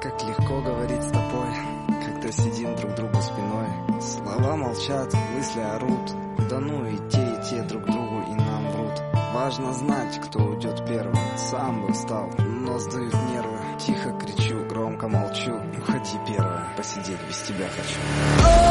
Как легко говорить с тобой, когда сидим друг другу спиной. Слова молчат, мысли орут, да ну и те, и те друг другу и нам врут. Важно знать, кто уйдет первым, сам бы встал, но сдают нервы. Тихо кричу, громко молчу, уходи первая, посидеть без тебя хочу.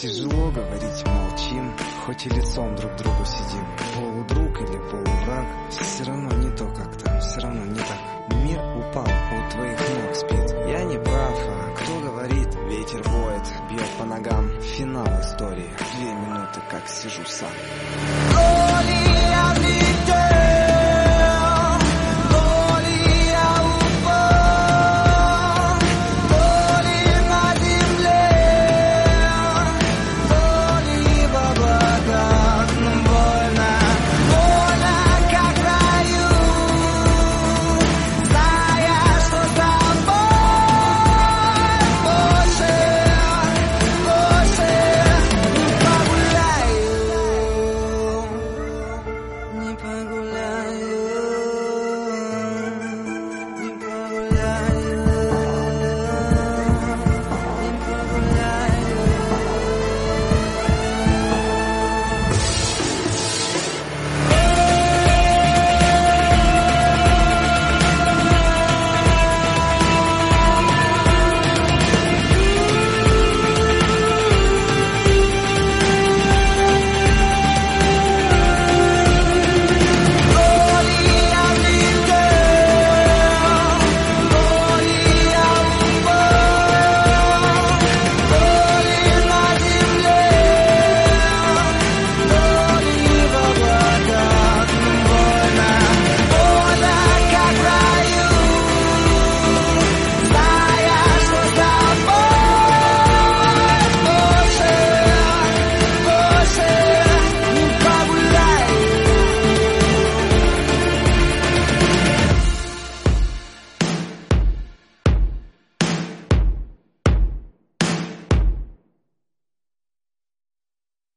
Тяжело говорить, молчим, хоть и лицом друг другу сидим. Полудруг или полувраг, все равно не то как-то, все равно не так. Мир упал, у твоих ног спит. Я не прав, а кто говорит, ветер воет, бьет по ногам. Финал истории, две минуты, как сижу сам. Не погуляю